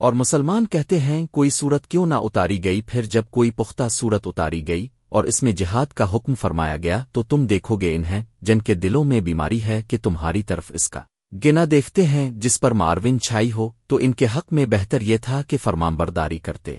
اور مسلمان کہتے ہیں، کوئی صورت کیوں نہ اتاری گئی، پھر جب کوئی پختہ صورت اتاری گئی اور اس میں جہاد کا حکم فرمایا گیا، تو تم دیکھو گے انہیں، جن کے دلوں میں بیماری ہے، کہ تمہاری طرف اس کا گنا دیکھتے ہیں، جس پر مارون چھائی ہو، تو ان کے حق میں بہتر یہ تھا کہ فرمانبرداری کرتے۔